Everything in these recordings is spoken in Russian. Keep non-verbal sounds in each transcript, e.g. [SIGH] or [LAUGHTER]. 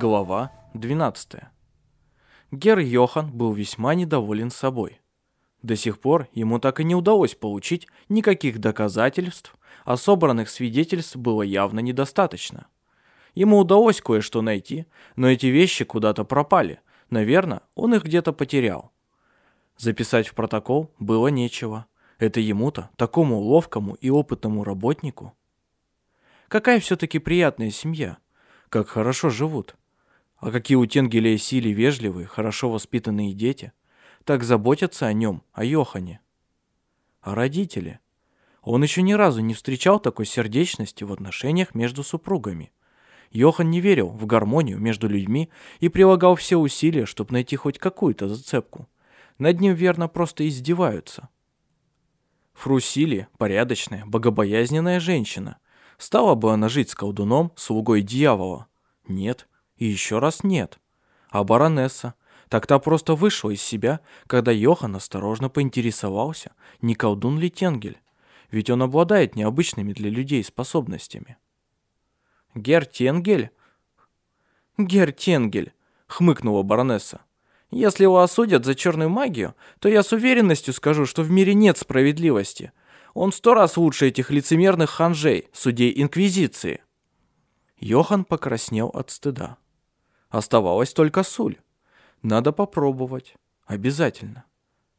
Глава 12. Гер Йохан был весьма недоволен собой. До сих пор ему так и не удалось получить никаких доказательств, а собранных свидетельств было явно недостаточно. Ему удалось кое-что найти, но эти вещи куда-то пропали. Наверное, он их где-то потерял. Записать в протокол было нечего. Это ему-то, такому ловкому и опытному работнику. Какая все-таки приятная семья. Как хорошо живут. А какие у Тенгеля и Сили вежливые, хорошо воспитанные дети. Так заботятся о нем, о Йохане. А родители? Он еще ни разу не встречал такой сердечности в отношениях между супругами. Йохан не верил в гармонию между людьми и прилагал все усилия, чтобы найти хоть какую-то зацепку. Над ним верно просто издеваются. Фрусили – порядочная, богобоязненная женщина. Стала бы она жить с колдуном, слугой дьявола? Нет. И еще раз нет. А баронесса? Так та просто вышла из себя, когда Йохан осторожно поинтересовался, не колдун ли Тенгель. Ведь он обладает необычными для людей способностями. Гер Тенгель? Гер Тенгель, хмыкнула баронесса. Если его осудят за черную магию, то я с уверенностью скажу, что в мире нет справедливости. Он сто раз лучше этих лицемерных ханжей, судей Инквизиции. Йохан покраснел от стыда. Оставалась только Суль. Надо попробовать. Обязательно.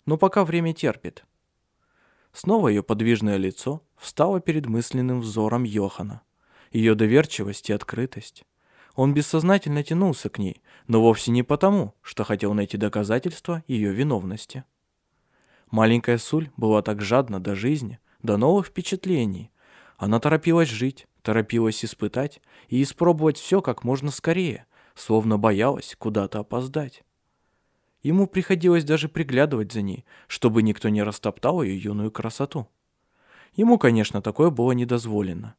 Но пока время терпит. Снова ее подвижное лицо встало перед мысленным взором Йохана. Ее доверчивость и открытость. Он бессознательно тянулся к ней, но вовсе не потому, что хотел найти доказательства ее виновности. Маленькая Суль была так жадна до жизни, до новых впечатлений. Она торопилась жить, торопилась испытать и испробовать все как можно скорее, словно боялась куда-то опоздать. Ему приходилось даже приглядывать за ней, чтобы никто не растоптал ее юную красоту. Ему, конечно, такое было недозволено.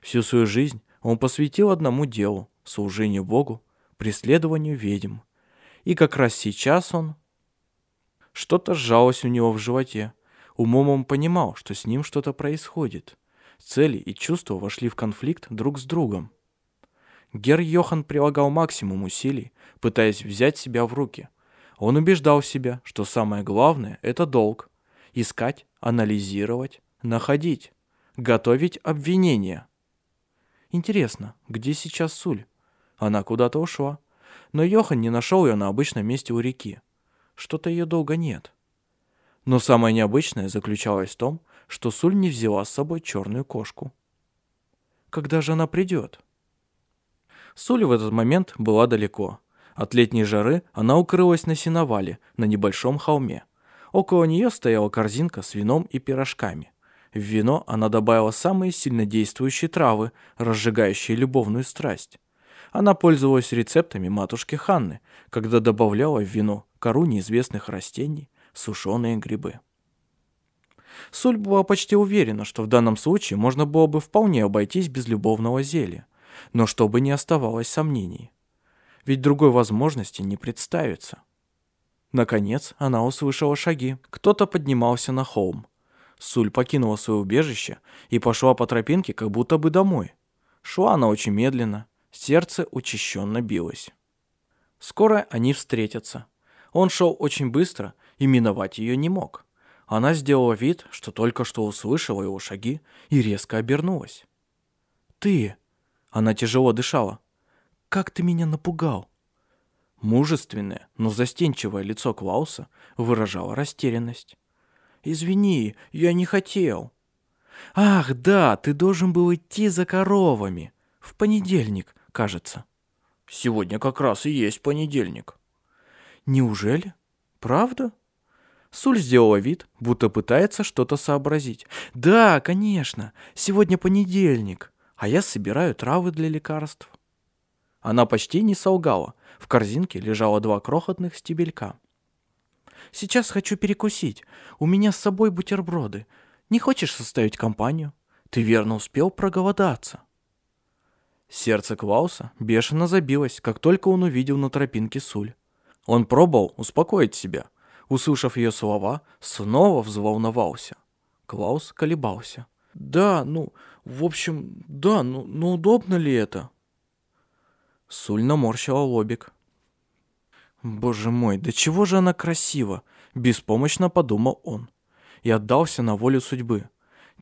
Всю свою жизнь он посвятил одному делу – служению Богу, преследованию ведьм. И как раз сейчас он... Что-то сжалось у него в животе. Умом он понимал, что с ним что-то происходит. Цели и чувства вошли в конфликт друг с другом. Гер Йохан прилагал максимум усилий, пытаясь взять себя в руки. Он убеждал себя, что самое главное – это долг. Искать, анализировать, находить, готовить обвинения. Интересно, где сейчас Суль? Она куда-то ушла. Но Йохан не нашел ее на обычном месте у реки. Что-то ее долго нет. Но самое необычное заключалось в том, что Суль не взяла с собой черную кошку. Когда же она придет? Суль в этот момент была далеко. От летней жары она укрылась на сеновале, на небольшом холме. Около нее стояла корзинка с вином и пирожками. В вино она добавила самые сильнодействующие травы, разжигающие любовную страсть. Она пользовалась рецептами матушки Ханны, когда добавляла в вино кору неизвестных растений, сушеные грибы. Суль была почти уверена, что в данном случае можно было бы вполне обойтись без любовного зелья но чтобы не оставалось сомнений. Ведь другой возможности не представится. Наконец она услышала шаги. Кто-то поднимался на холм. Суль покинула свое убежище и пошла по тропинке, как будто бы домой. Шла она очень медленно, сердце учащенно билось. Скоро они встретятся. Он шел очень быстро и миновать ее не мог. Она сделала вид, что только что услышала его шаги и резко обернулась. «Ты!» Она тяжело дышала. «Как ты меня напугал!» Мужественное, но застенчивое лицо Клауса выражало растерянность. «Извини, я не хотел». «Ах, да, ты должен был идти за коровами. В понедельник, кажется». «Сегодня как раз и есть понедельник». «Неужели? Правда?» Суль сделала вид, будто пытается что-то сообразить. «Да, конечно, сегодня понедельник а я собираю травы для лекарств». Она почти не солгала. В корзинке лежало два крохотных стебелька. «Сейчас хочу перекусить. У меня с собой бутерброды. Не хочешь составить компанию? Ты верно успел проголодаться». Сердце Клауса бешено забилось, как только он увидел на тропинке Суль. Он пробовал успокоить себя. Услышав ее слова, снова взволновался. Клаус колебался. «Да, ну, в общем, да, но, но удобно ли это? Суль наморщила лобик. «Боже мой, да чего же она красива!» — беспомощно подумал он. И отдался на волю судьбы.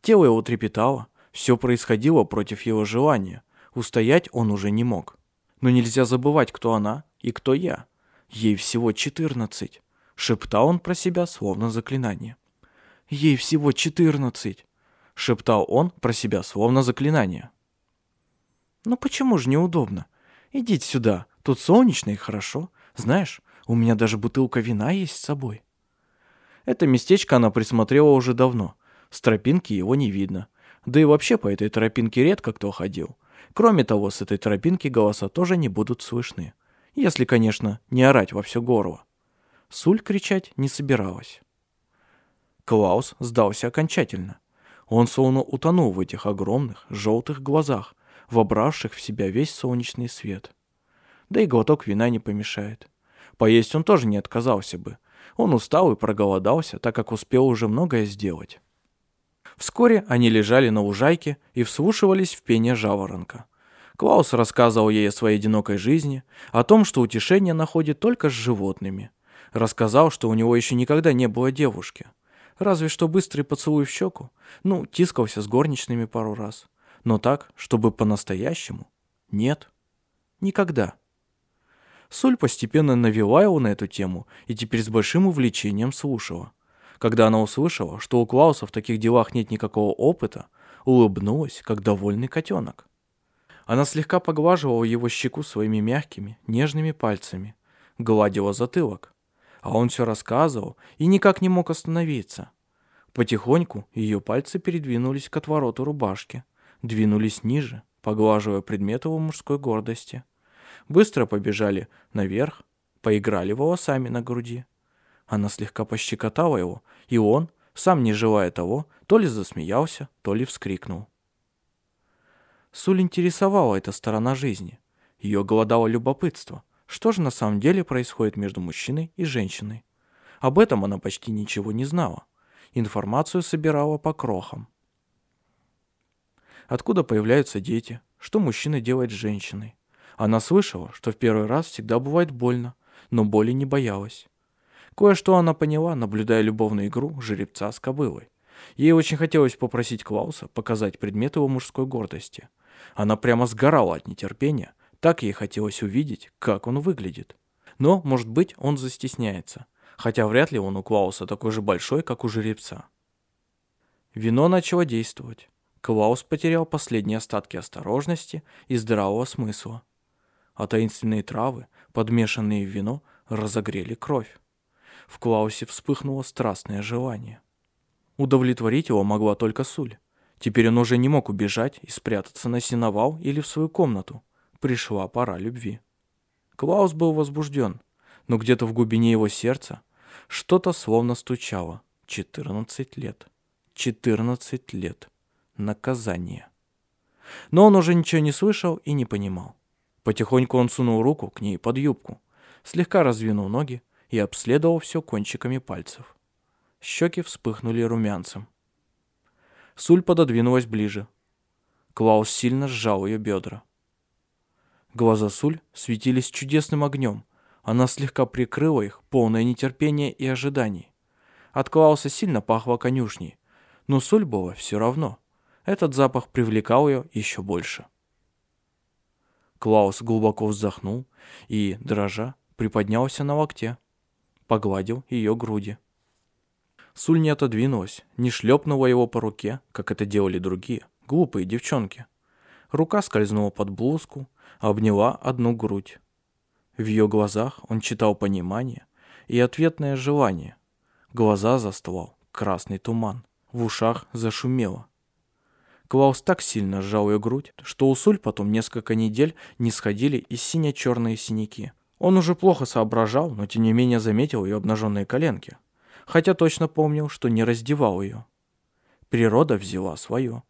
Тело его трепетало, все происходило против его желания. Устоять он уже не мог. Но нельзя забывать, кто она и кто я. Ей всего четырнадцать. Шептал он про себя, словно заклинание. Ей всего четырнадцать. Шептал он про себя, словно заклинание. Ну почему же неудобно? Идите сюда, тут солнечно и хорошо. Знаешь, у меня даже бутылка вина есть с собой. Это местечко она присмотрела уже давно. С тропинки его не видно. Да и вообще по этой тропинке редко кто ходил. Кроме того, с этой тропинки голоса тоже не будут слышны. Если, конечно, не орать во все горло. Суль кричать не собиралась. Клаус сдался окончательно. Он словно утонул в этих огромных желтых глазах, вобравших в себя весь солнечный свет. Да и глоток вина не помешает. Поесть он тоже не отказался бы. Он устал и проголодался, так как успел уже многое сделать. Вскоре они лежали на лужайке и вслушивались в пение жаворонка. Клаус рассказывал ей о своей одинокой жизни, о том, что утешение находит только с животными. Рассказал, что у него еще никогда не было девушки. Разве что быстрый поцелуй в щеку. Ну, тискался с горничными пару раз. Но так, чтобы по-настоящему? Нет. Никогда. Соль постепенно навела его на эту тему и теперь с большим увлечением слушала. Когда она услышала, что у Клауса в таких делах нет никакого опыта, улыбнулась, как довольный котенок. Она слегка поглаживала его щеку своими мягкими, нежными пальцами, гладила затылок. А он все рассказывал и никак не мог остановиться. Потихоньку ее пальцы передвинулись к отвороту рубашки, двинулись ниже, поглаживая предметы его мужской гордости – быстро побежали наверх, поиграли волосами на груди. Она слегка пощекотала его, и он, сам не желая того, то ли засмеялся, то ли вскрикнул. Суль интересовала эта сторона жизни. Ее голодало любопытство. Что же на самом деле происходит между мужчиной и женщиной? Об этом она почти ничего не знала. Информацию собирала по крохам. Откуда появляются дети? Что мужчина делает с женщиной? Она слышала, что в первый раз всегда бывает больно, но боли не боялась. Кое-что она поняла, наблюдая любовную игру жеребца с кобылой. Ей очень хотелось попросить Клауса показать предмет его мужской гордости. Она прямо сгорала от нетерпения, так ей хотелось увидеть, как он выглядит. Но, может быть, он застесняется, хотя вряд ли он у Клауса такой же большой, как у жеребца. Вино начало действовать. Клаус потерял последние остатки осторожности и здравого смысла а таинственные травы, подмешанные в вино, разогрели кровь. В Клаусе вспыхнуло страстное желание. Удовлетворить его могла только Суль. Теперь он уже не мог убежать и спрятаться на сеновал или в свою комнату. Пришла пора любви. Клаус был возбужден, но где-то в глубине его сердца что-то словно стучало. 14 лет. 14 лет. Наказание. Но он уже ничего не слышал и не понимал. Потихоньку он сунул руку к ней под юбку, слегка раздвинул ноги и обследовал все кончиками пальцев. Щеки вспыхнули румянцем. Суль пододвинулась ближе. Клаус сильно сжал ее бедра. Глаза Суль светились чудесным огнем. Она слегка прикрыла их, полное нетерпения и ожиданий. От Клауса сильно пахло конюшней, но Суль было все равно. Этот запах привлекал ее еще больше. Клаус глубоко вздохнул и, дрожа, приподнялся на локте. Погладил ее груди. Суль не отодвинулась, не шлепнула его по руке, как это делали другие, глупые девчонки. Рука скользнула под блузку, обняла одну грудь. В ее глазах он читал понимание и ответное желание. Глаза застлал красный туман, в ушах зашумело. Клаус так сильно сжал ее грудь, что у Суль потом несколько недель не сходили и сине-черные синяки. Он уже плохо соображал, но тем не менее заметил ее обнаженные коленки. Хотя точно помнил, что не раздевал ее. Природа взяла свое.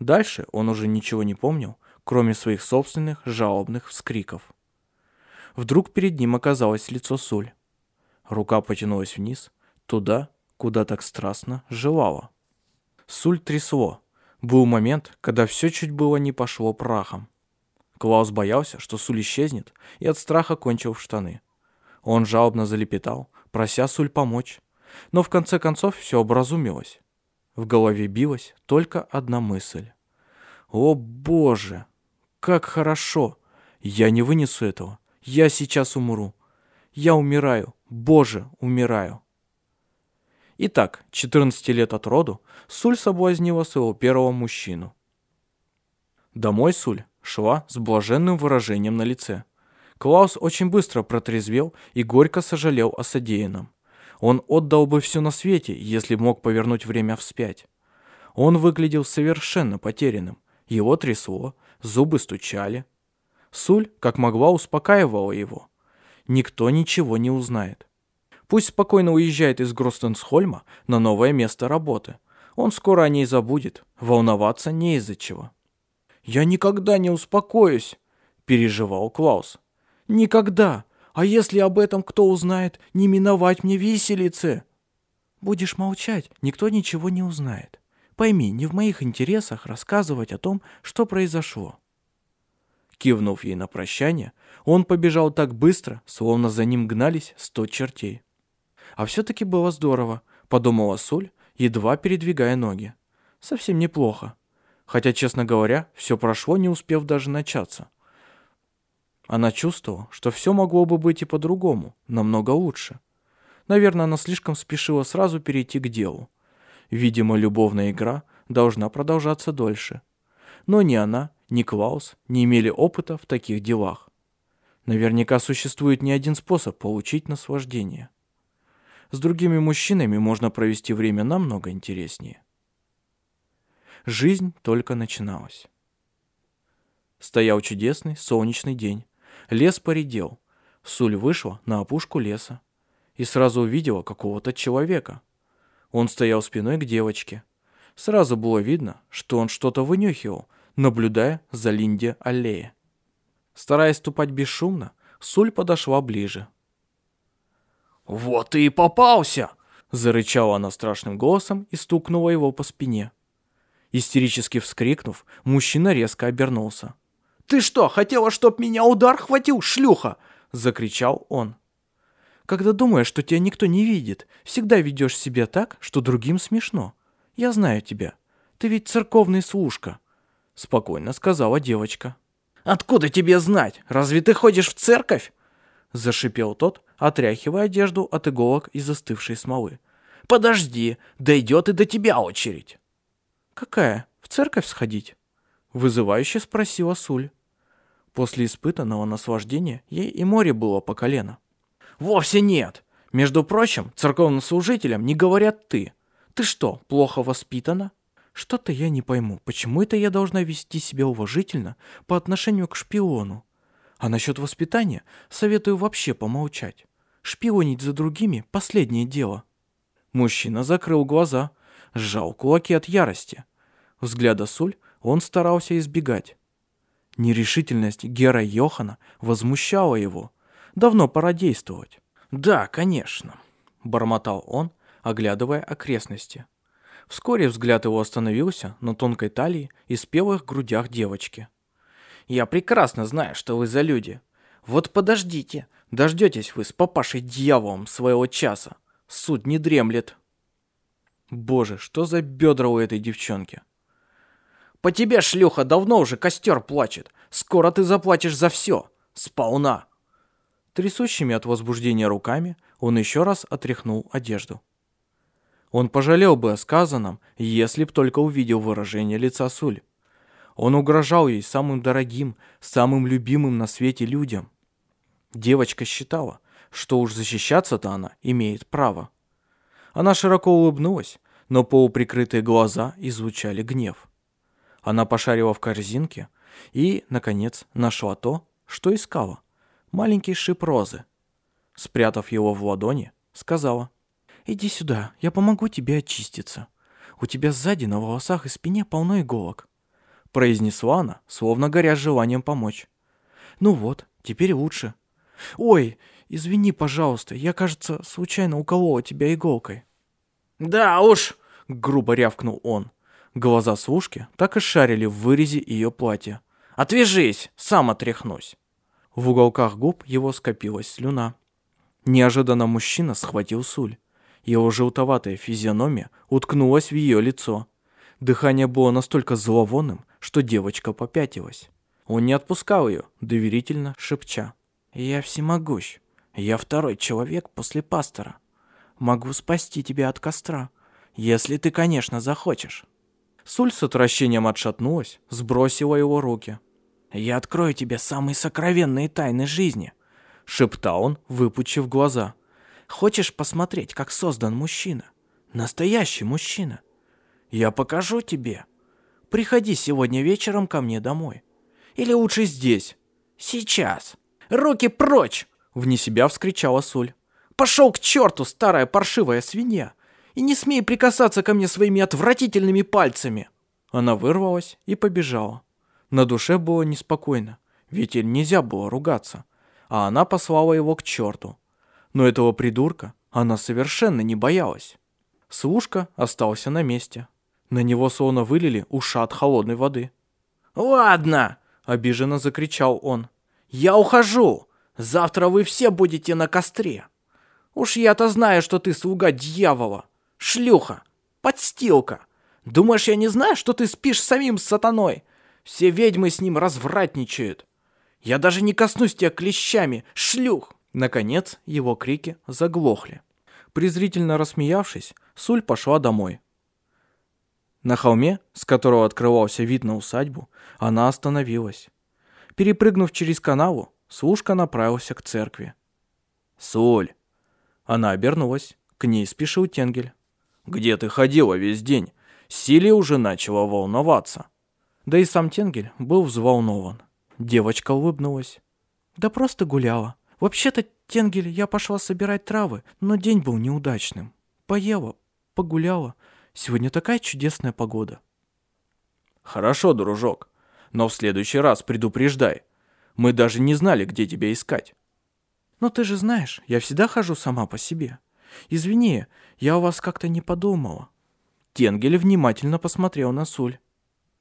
Дальше он уже ничего не помнил, кроме своих собственных жалобных вскриков. Вдруг перед ним оказалось лицо Суль. Рука потянулась вниз, туда, куда так страстно желала. Суль трясло, был момент, когда все чуть было не пошло прахом. Клаус боялся, что Суль исчезнет, и от страха кончил в штаны. Он жалобно залепетал, прося Суль помочь. Но в конце концов все образумилось. В голове билась только одна мысль. «О, Боже! Как хорошо! Я не вынесу этого. Я сейчас умру. Я умираю. Боже, умираю!» Итак, 14 лет от роду, Суль соблазнила своего первого мужчину. Домой Суль шла с блаженным выражением на лице. Клаус очень быстро протрезвел и горько сожалел о содеянном. Он отдал бы все на свете, если мог повернуть время вспять. Он выглядел совершенно потерянным. Его трясло, зубы стучали. Суль, как могла, успокаивала его. Никто ничего не узнает. Пусть спокойно уезжает из Гростенсхольма на новое место работы. Он скоро о ней забудет, волноваться не из-за чего. «Я никогда не успокоюсь», — переживал Клаус. «Никогда! А если об этом кто узнает, не миновать мне виселицы!» «Будешь молчать, никто ничего не узнает. Пойми, не в моих интересах рассказывать о том, что произошло». Кивнув ей на прощание, он побежал так быстро, словно за ним гнались сто чертей. «А все-таки было здорово», — подумала Суль, едва передвигая ноги. «Совсем неплохо. Хотя, честно говоря, все прошло, не успев даже начаться. Она чувствовала, что все могло бы быть и по-другому, намного лучше. Наверное, она слишком спешила сразу перейти к делу. Видимо, любовная игра должна продолжаться дольше. Но ни она, ни Клаус не имели опыта в таких делах. Наверняка существует не один способ получить наслаждение. С другими мужчинами можно провести время намного интереснее. Жизнь только начиналась. Стоял чудесный солнечный день. Лес поредел. Суль вышла на опушку леса и сразу увидела какого-то человека. Он стоял спиной к девочке. Сразу было видно, что он что-то вынюхивал, наблюдая за Линде аллея. Стараясь ступать бесшумно, Суль подошла ближе. «Вот ты и попался!» Зарычала она страшным голосом и стукнула его по спине. Истерически вскрикнув, мужчина резко обернулся. «Ты что, хотела, чтоб меня удар хватил, шлюха?» — закричал он. «Когда думаешь, что тебя никто не видит, всегда ведешь себя так, что другим смешно. Я знаю тебя. Ты ведь церковный служка», — спокойно сказала девочка. «Откуда тебе знать? Разве ты ходишь в церковь?» — зашипел тот, отряхивая одежду от иголок и застывшей смолы. «Подожди, дойдет и до тебя очередь». «Какая? В церковь сходить?» Вызывающе спросила Суль. После испытанного наслаждения ей и море было по колено. «Вовсе нет. Между прочим, церковным служителям не говорят «ты». Ты что, плохо воспитана?» «Что-то я не пойму, почему это я должна вести себя уважительно по отношению к шпиону? А насчет воспитания советую вообще помолчать. Шпионить за другими – последнее дело». Мужчина закрыл глаза, сжал кулаки от ярости. Взгляда Суль он старался избегать. Нерешительность Гера Йохана возмущала его. Давно пора действовать. «Да, конечно», — бормотал он, оглядывая окрестности. Вскоре взгляд его остановился на тонкой талии и спелых грудях девочки. «Я прекрасно знаю, что вы за люди. Вот подождите, дождетесь вы с папашей дьяволом своего часа. Суд не дремлет». Боже, что за бедра у этой девчонки? По тебе, шлюха, давно уже костер плачет. Скоро ты заплатишь за все. Сполна. Трясущими от возбуждения руками он еще раз отряхнул одежду. Он пожалел бы о сказанном, если б только увидел выражение лица Суль. Он угрожал ей самым дорогим, самым любимым на свете людям. Девочка считала, что уж защищаться-то она имеет право. Она широко улыбнулась, но полуприкрытые глаза излучали гнев. Она пошарила в корзинке и, наконец, нашла то, что искала. Маленький шип розы. Спрятав его в ладони, сказала. «Иди сюда, я помогу тебе очиститься. У тебя сзади на волосах и спине полно иголок». Произнесла она, словно горя желанием помочь. «Ну вот, теперь лучше». «Ой, извини, пожалуйста, я, кажется, случайно уколола тебя иголкой». «Да уж», — грубо рявкнул он. Глаза служки так и шарили в вырезе ее платья. Отвяжись, сам отряхнусь. В уголках губ его скопилась слюна. Неожиданно мужчина схватил Суль. Его желтоватая физиономия уткнулась в ее лицо. Дыхание было настолько зловонным, что девочка попятилась. Он не отпускал ее, доверительно шепча. «Я всемогущ. Я второй человек после пастора. Могу спасти тебя от костра, если ты, конечно, захочешь». Суль с отвращением отшатнулась, сбросила его руки. «Я открою тебе самые сокровенные тайны жизни», — шептал он, выпучив глаза. «Хочешь посмотреть, как создан мужчина? Настоящий мужчина. Я покажу тебе. Приходи сегодня вечером ко мне домой. Или лучше здесь. Сейчас. Руки прочь!» Вне себя вскричала Суль. «Пошел к черту, старая паршивая свинья! И не смей прикасаться ко мне своими отвратительными пальцами!» Она вырвалась и побежала. На душе было неспокойно, ведь нельзя было ругаться, а она послала его к черту. Но этого придурка она совершенно не боялась. Слушка остался на месте. На него словно вылили ушат холодной воды. «Ладно!» — обиженно закричал он. «Я ухожу! Завтра вы все будете на костре! Уж я-то знаю, что ты слуга дьявола, шлюха, подстилка! Думаешь, я не знаю, что ты спишь с самим сатаной? Все ведьмы с ним развратничают. Я даже не коснусь тебя клещами, шлюх!» Наконец его крики заглохли. Презрительно рассмеявшись, Суль пошла домой. На холме, с которого открывался вид на усадьбу, она остановилась. Перепрыгнув через канаву, служка направился к церкви. «Суль!» Она обернулась. К ней спешил Тенгель. «Где ты ходила весь день? Силия уже начала волноваться». Да и сам Тенгель был взволнован. Девочка улыбнулась. «Да просто гуляла. Вообще-то, Тенгель, я пошла собирать травы, но день был неудачным. Поела, погуляла. Сегодня такая чудесная погода». «Хорошо, дружок, но в следующий раз предупреждай. Мы даже не знали, где тебя искать». «Но ты же знаешь, я всегда хожу сама по себе. Извини, я у вас как-то не подумала». Тенгель внимательно посмотрел на Суль.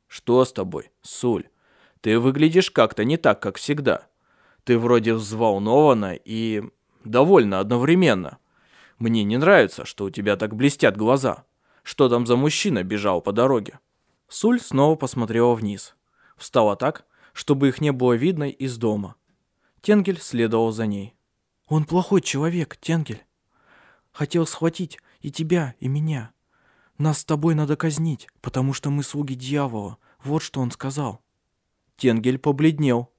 «Что с тобой, Суль? Ты выглядишь как-то не так, как всегда. Ты вроде взволнована и довольна одновременно. Мне не нравится, что у тебя так блестят глаза. Что там за мужчина бежал по дороге?» Суль снова посмотрела вниз. Встала так, чтобы их не было видно из дома. Тенгель следовал за ней. «Он плохой человек, Тенгель. Хотел схватить и тебя, и меня. Нас с тобой надо казнить, потому что мы слуги дьявола. Вот что он сказал». Тенгель побледнел.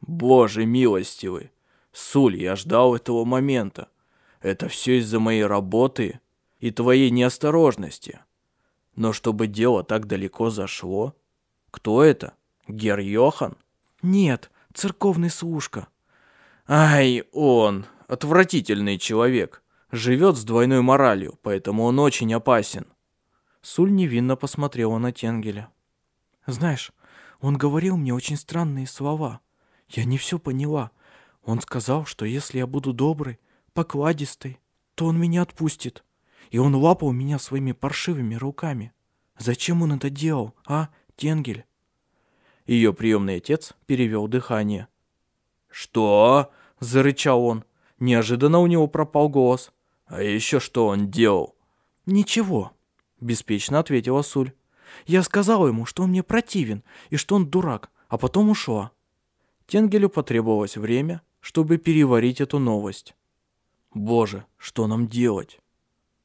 «Боже милостивый! Суль, я ждал этого момента. Это все из-за моей работы и твоей неосторожности. Но чтобы дело так далеко зашло... Кто это? Гер Йохан?» «Нет, церковный служка». «Ай, он! Отвратительный человек. Живет с двойной моралью, поэтому он очень опасен. Суль невинно посмотрела на Тенгеля. «Знаешь, он говорил мне очень странные слова. Я не все поняла. Он сказал, что если я буду доброй, покладистой, то он меня отпустит. И он лапал меня своими паршивыми руками. Зачем он это делал, а, Тенгель?» Ее приемный отец перевел дыхание. «Что?» – зарычал он. Неожиданно у него пропал голос. «А еще что он делал?» «Ничего», Беспечно ответила Суль. Я сказала ему, что он мне противен и что он дурак, а потом ушла. Тенгелю потребовалось время, чтобы переварить эту новость. «Боже, что нам делать?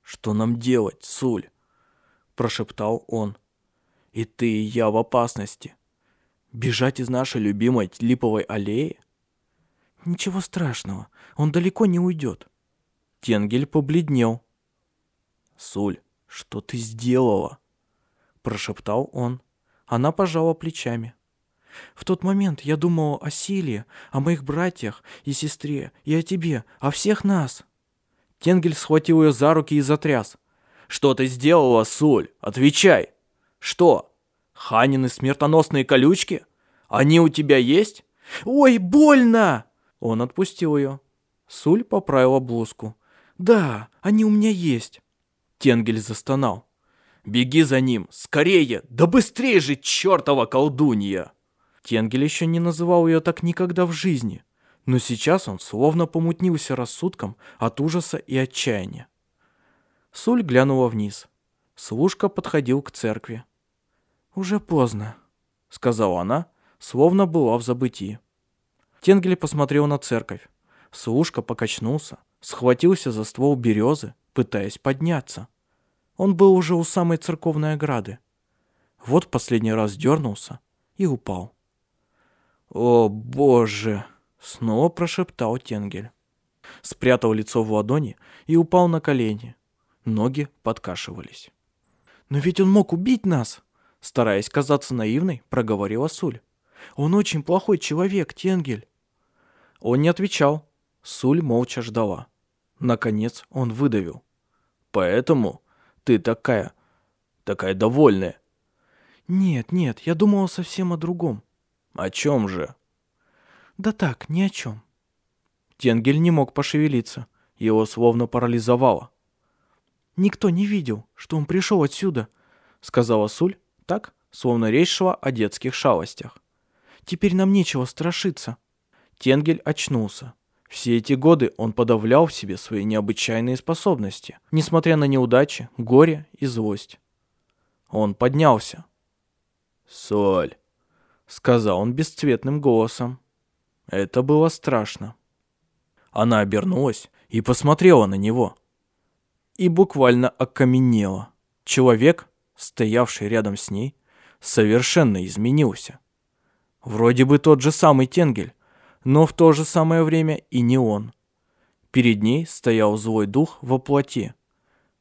Что нам делать, Суль?» Прошептал он. «И ты, и я в опасности. Бежать из нашей любимой липовой аллеи?» «Ничего страшного, он далеко не уйдет». Тенгель побледнел. «Суль, «Что ты сделала?» Прошептал он. Она пожала плечами. «В тот момент я думала о Силе, о моих братьях и сестре, и о тебе, о всех нас». Тенгель схватил ее за руки и затряс. «Что ты сделала, Суль? Отвечай!» «Что? Ханины смертоносные колючки? Они у тебя есть?» «Ой, больно!» Он отпустил ее. Суль поправила блузку. «Да, они у меня есть». Тенгель застонал. «Беги за ним! Скорее! Да быстрее же, чертова колдунья!» Тенгель еще не называл ее так никогда в жизни, но сейчас он словно помутнился рассудком от ужаса и отчаяния. Суль глянула вниз. Служка подходил к церкви. «Уже поздно», — сказала она, словно была в забытии. Тенгель посмотрел на церковь. Служка покачнулся, схватился за ствол березы, пытаясь подняться. Он был уже у самой церковной ограды. Вот последний раз дернулся и упал. «О, боже!» — снова прошептал Тенгель. Спрятал лицо в ладони и упал на колени. Ноги подкашивались. «Но ведь он мог убить нас!» Стараясь казаться наивной, проговорила Суль. «Он очень плохой человек, Тенгель!» Он не отвечал. Суль молча ждала. Наконец он выдавил. «Поэтому ты такая, такая довольная». «Нет, нет, я думала совсем о другом». «О чем же?» «Да так, ни о чем». Тенгель не мог пошевелиться. Его словно парализовало. «Никто не видел, что он пришел отсюда», — сказала Суль, так, словно речь шла о детских шалостях. «Теперь нам нечего страшиться». Тенгель очнулся. Все эти годы он подавлял в себе свои необычайные способности, несмотря на неудачи, горе и злость. Он поднялся. «Соль», — сказал он бесцветным голосом. Это было страшно. Она обернулась и посмотрела на него. И буквально окаменела. Человек, стоявший рядом с ней, совершенно изменился. Вроде бы тот же самый Тенгель, но в то же самое время и не он. Перед ней стоял злой дух во плоти.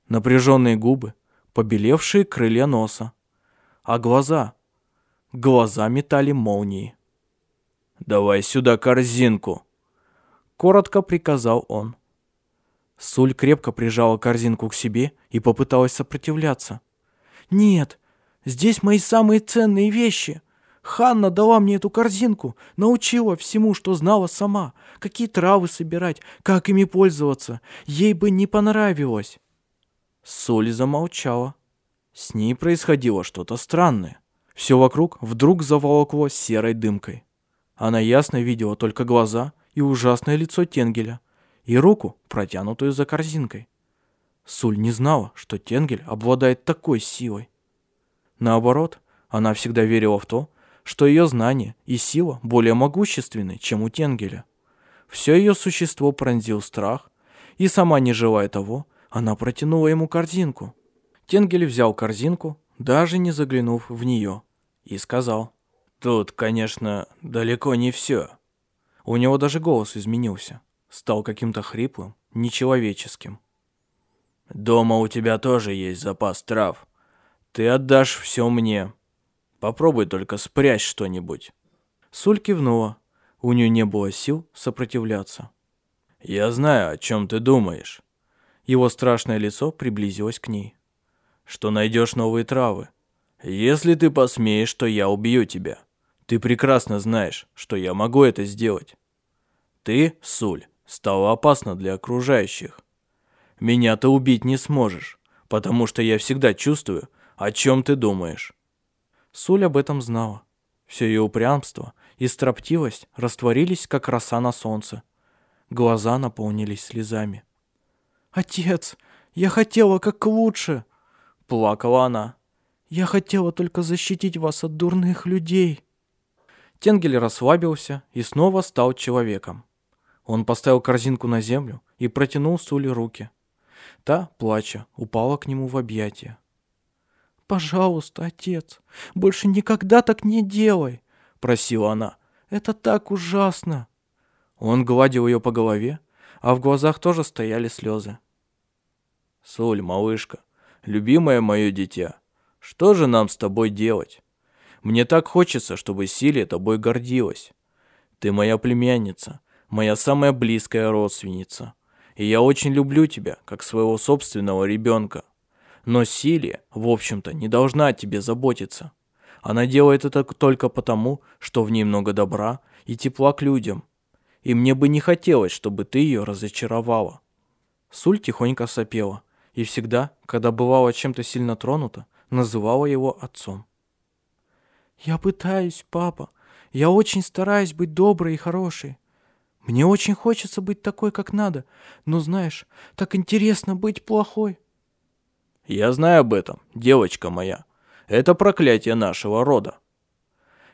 Напряженные губы, побелевшие крылья носа. А глаза? Глаза метали молнии. «Давай сюда корзинку!» Коротко приказал он. Суль крепко прижала корзинку к себе и попыталась сопротивляться. «Нет, здесь мои самые ценные вещи!» Ханна дала мне эту корзинку, научила всему, что знала сама. Какие травы собирать, как ими пользоваться. Ей бы не понравилось. Соли замолчала. С ней происходило что-то странное. Все вокруг вдруг заволокло серой дымкой. Она ясно видела только глаза и ужасное лицо Тенгеля, и руку, протянутую за корзинкой. Суль не знала, что Тенгель обладает такой силой. Наоборот, она всегда верила в то, что ее знания и сила более могущественны, чем у Тенгеля. Все ее существо пронзил страх, и сама не желая того, она протянула ему корзинку. Тенгель взял корзинку, даже не заглянув в нее, и сказал, «Тут, конечно, далеко не все». У него даже голос изменился, стал каким-то хриплым, нечеловеческим. «Дома у тебя тоже есть запас трав. Ты отдашь все мне, Попробуй только спрячь что-нибудь». Суль кивнула. У нее не было сил сопротивляться. «Я знаю, о чем ты думаешь». Его страшное лицо приблизилось к ней. «Что найдешь новые травы. Если ты посмеешь, то я убью тебя. Ты прекрасно знаешь, что я могу это сделать. Ты, Суль, стала опасна для окружающих. Меня ты убить не сможешь, потому что я всегда чувствую, о чем ты думаешь. Суль об этом знала. Все ее упрямство и строптивость растворились, как роса на солнце. Глаза наполнились слезами. «Отец, я хотела как лучше!» Плакала она. «Я хотела только защитить вас от дурных людей!» Тенгель расслабился и снова стал человеком. Он поставил корзинку на землю и протянул Суле руки. Та, плача, упала к нему в объятия. «Пожалуйста, отец, больше никогда так не делай!» — просила она. «Это так ужасно!» Он гладил ее по голове, а в глазах тоже стояли слезы. «Соль, малышка, любимое мое дитя, что же нам с тобой делать? Мне так хочется, чтобы Силия тобой гордилась. Ты моя племянница, моя самая близкая родственница, и я очень люблю тебя, как своего собственного ребенка. Но Силия, в общем-то, не должна о тебе заботиться. Она делает это только потому, что в ней много добра и тепла к людям. И мне бы не хотелось, чтобы ты ее разочаровала. Суль тихонько сопела и всегда, когда бывала чем-то сильно тронута, называла его отцом. «Я пытаюсь, папа, Я очень стараюсь быть доброй и хорошей. Мне очень хочется быть такой, как надо. Но знаешь, так интересно быть плохой. Я знаю об этом, девочка моя. Это проклятие нашего рода.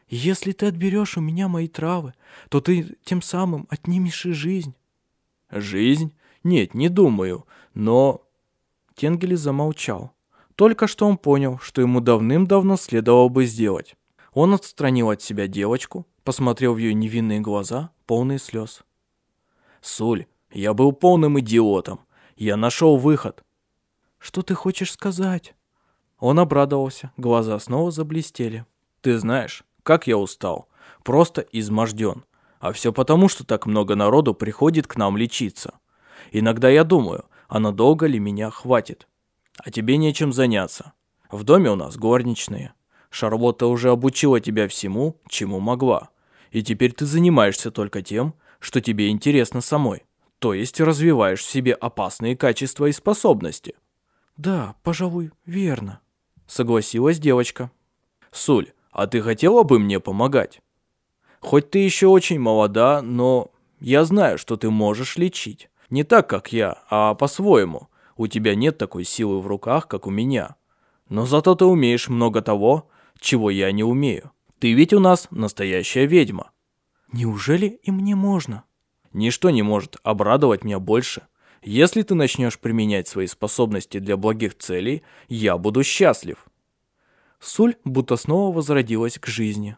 Если ты отберешь у меня мои травы, то ты тем самым отнимешь и жизнь. Жизнь? Нет, не думаю, но... Тенгели замолчал. Только что он понял, что ему давным-давно следовало бы сделать. Он отстранил от себя девочку, посмотрел в ее невинные глаза, полные слез. «Суль, я был полным идиотом. Я нашел выход». «Что ты хочешь сказать?» Он обрадовался, глаза снова заблестели. «Ты знаешь, как я устал. Просто изможден. А все потому, что так много народу приходит к нам лечиться. Иногда я думаю, а надолго ли меня хватит? А тебе нечем заняться. В доме у нас горничные. Шарлотта уже обучила тебя всему, чему могла. И теперь ты занимаешься только тем, что тебе интересно самой. То есть развиваешь в себе опасные качества и способности. Да, пожалуй, верно. Согласилась девочка. Суль, а ты хотела бы мне помогать? Хоть ты еще очень молода, но я знаю, что ты можешь лечить. Не так, как я, а по-своему. У тебя нет такой силы в руках, как у меня. Но зато ты умеешь много того, чего я не умею. Ты ведь у нас настоящая ведьма. Неужели и мне можно? Ничто не может обрадовать меня больше. Если ты начнешь применять свои способности для благих целей, я буду счастлив. Суль будто снова возродилась к жизни.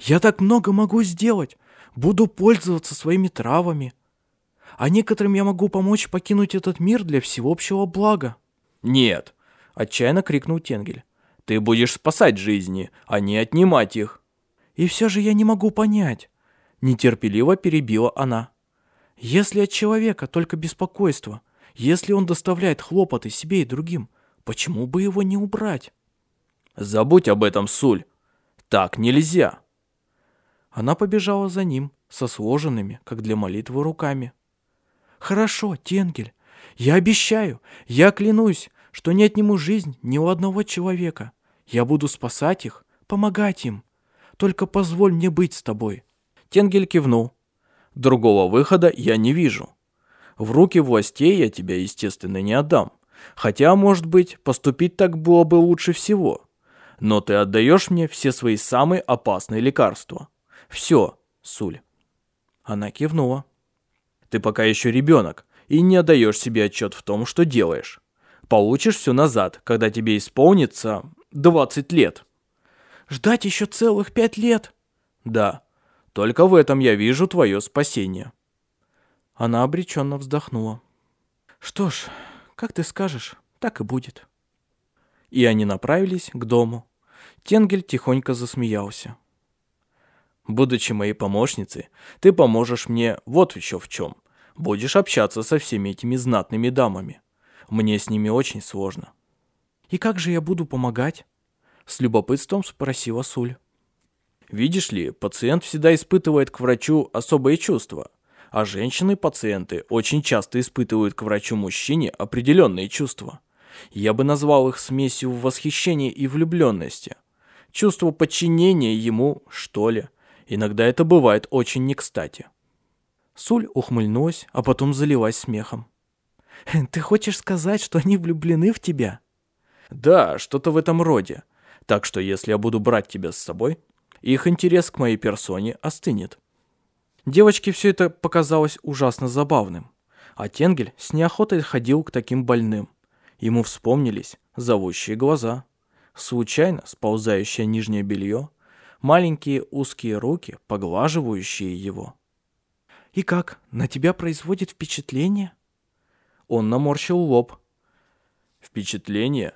«Я так много могу сделать! Буду пользоваться своими травами. А некоторым я могу помочь покинуть этот мир для всеобщего блага». «Нет!» – отчаянно крикнул Тенгель. «Ты будешь спасать жизни, а не отнимать их!» «И все же я не могу понять!» – нетерпеливо перебила она. «Если от человека только беспокойство, если он доставляет хлопоты себе и другим, почему бы его не убрать?» Забудь об этом, Суль. Так нельзя. Она побежала за ним, со сложенными, как для молитвы, руками. Хорошо, Тенгель, я обещаю, я клянусь, что не отниму жизнь ни у одного человека. Я буду спасать их, помогать им. Только позволь мне быть с тобой. Тенгель кивнул. Другого выхода я не вижу. В руки властей я тебя, естественно, не отдам. Хотя, может быть, поступить так было бы лучше всего но ты отдаешь мне все свои самые опасные лекарства. Все, Суль. Она кивнула. Ты пока еще ребенок и не отдаешь себе отчет в том, что делаешь. Получишь все назад, когда тебе исполнится 20 лет. Ждать еще целых пять лет? Да, только в этом я вижу твое спасение. Она обреченно вздохнула. Что ж, как ты скажешь, так и будет. И они направились к дому. Тенгель тихонько засмеялся. «Будучи моей помощницей, ты поможешь мне вот еще в чем. Будешь общаться со всеми этими знатными дамами. Мне с ними очень сложно». «И как же я буду помогать?» С любопытством спросила Суль. «Видишь ли, пациент всегда испытывает к врачу особые чувства, а женщины-пациенты очень часто испытывают к врачу-мужчине определенные чувства. Я бы назвал их смесью восхищения и влюбленности. Чувство подчинения ему, что ли. Иногда это бывает очень не кстати. Суль ухмыльнулась, а потом залилась смехом. [LAUGHS] «Ты хочешь сказать, что они влюблены в тебя?» «Да, что-то в этом роде. Так что если я буду брать тебя с собой, их интерес к моей персоне остынет». Девочке все это показалось ужасно забавным, а Тенгель с неохотой ходил к таким больным. Ему вспомнились зовущие глаза, случайно сползающее нижнее белье, маленькие узкие руки, поглаживающие его. «И как, на тебя производит впечатление?» Он наморщил лоб. «Впечатление?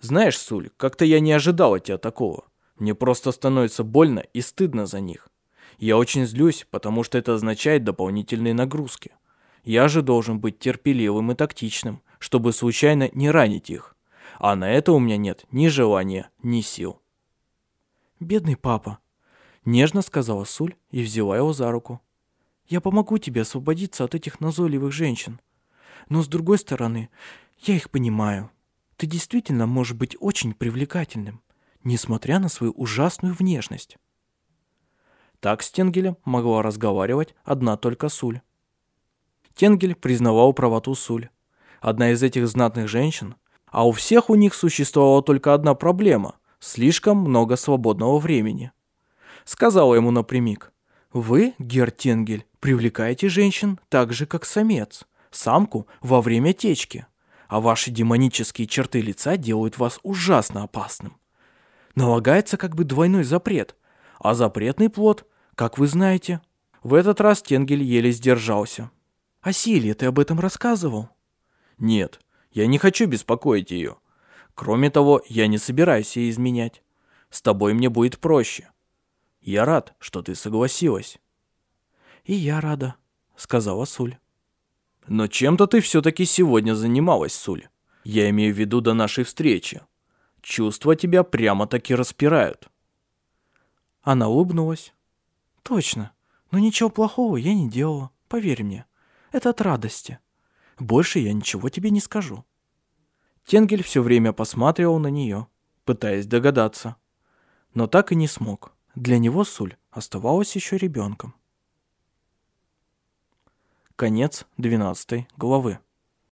Знаешь, Суль, как-то я не ожидал от тебя такого. Мне просто становится больно и стыдно за них. Я очень злюсь, потому что это означает дополнительные нагрузки. Я же должен быть терпеливым и тактичным, чтобы случайно не ранить их. А на это у меня нет ни желания, ни сил. «Бедный папа», — нежно сказала Суль и взяла его за руку. «Я помогу тебе освободиться от этих назойливых женщин. Но с другой стороны, я их понимаю. Ты действительно можешь быть очень привлекательным, несмотря на свою ужасную внешность». Так с Тенгелем могла разговаривать одна только Суль. Тенгель признавал правоту Суль. Одна из этих знатных женщин, а у всех у них существовала только одна проблема – слишком много свободного времени. Сказала ему напрямик, «Вы, Гер Тенгель, привлекаете женщин так же, как самец, самку во время течки, а ваши демонические черты лица делают вас ужасно опасным. Налагается как бы двойной запрет, а запретный плод, как вы знаете». В этот раз Тенгель еле сдержался. «А Силе ты об этом рассказывал?» «Нет, я не хочу беспокоить ее. Кроме того, я не собираюсь ей изменять. С тобой мне будет проще. Я рад, что ты согласилась». «И я рада», — сказала Суль. «Но чем-то ты все-таки сегодня занималась, Суль. Я имею в виду до нашей встречи. Чувства тебя прямо-таки распирают». Она улыбнулась. «Точно. Но ничего плохого я не делала, поверь мне. Это от радости. Больше я ничего тебе не скажу». Тенгель все время посматривал на нее, пытаясь догадаться. Но так и не смог. Для него Суль оставалась еще ребенком. Конец 12 главы.